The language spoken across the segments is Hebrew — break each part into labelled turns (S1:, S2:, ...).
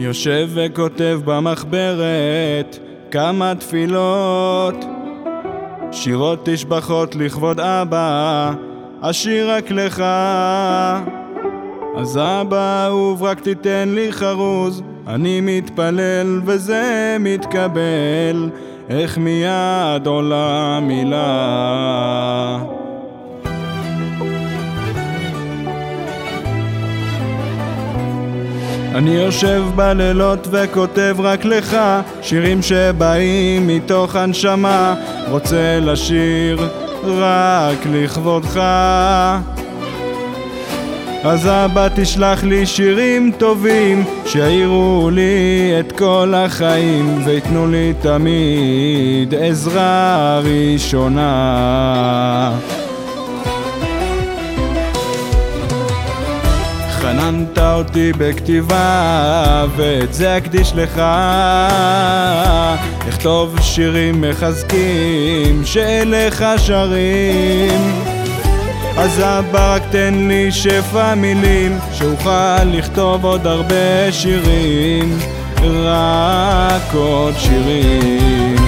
S1: יושב וכותב במחברת כמה תפילות. שירות תשבחות לכבוד אבא, אשיר רק לך. אז אבא אהוב רק תיתן לי חרוז אני מתפלל וזה מתקבל איך מיד עולה מילה אני יושב בלילות וכותב רק לך שירים שבאים מתוך הנשמה. רוצה לשיר רק לכבודך. אז אבא תשלח לי שירים טובים שיעירו לי את כל החיים ויתנו לי תמיד עזרה ראשונה חננת אותי בכתיבה, ואת זה אקדיש לך. אכתוב שירים מחזקים, שאליך שרים. אז אבא רק תן לי שפע מילים, שאוכל לכתוב עוד הרבה שירים, רק עוד שירים.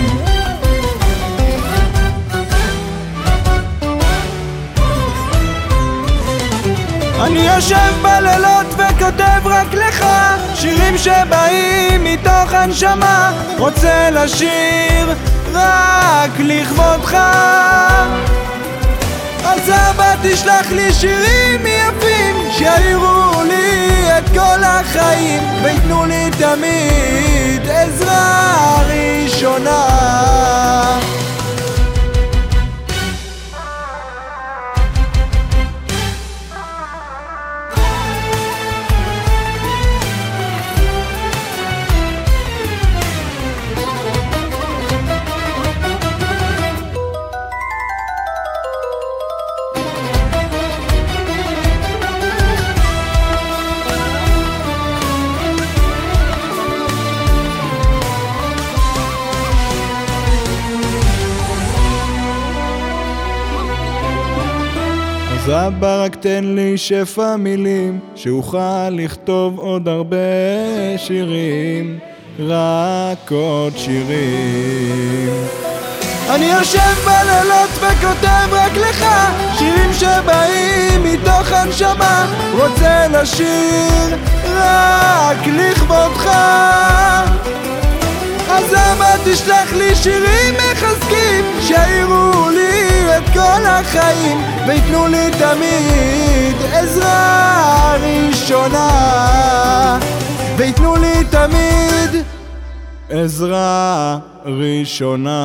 S1: אני יושב בלילות וכותב רק לך. שירים שבאים מתוך הנשמה רוצה לשיר רק לכבודך. אז אבא תשלח לי שירים יפים שיעירו לי את כל החיים ויתנו לי תמיד עזרה ראשונה אבא רק תן לי שפע מילים שאוכל לכתוב עוד הרבה שירים רק עוד שירים. אני יושב בלילות וכותב רק לך שירים שבאים מתוך הנשמה רוצה לשיר רק לכבודך. אז אבא תשלח לי שירים מחזקים החיים ויתנו לי תמיד עזרה ראשונה. ויתנו לי תמיד עזרה ראשונה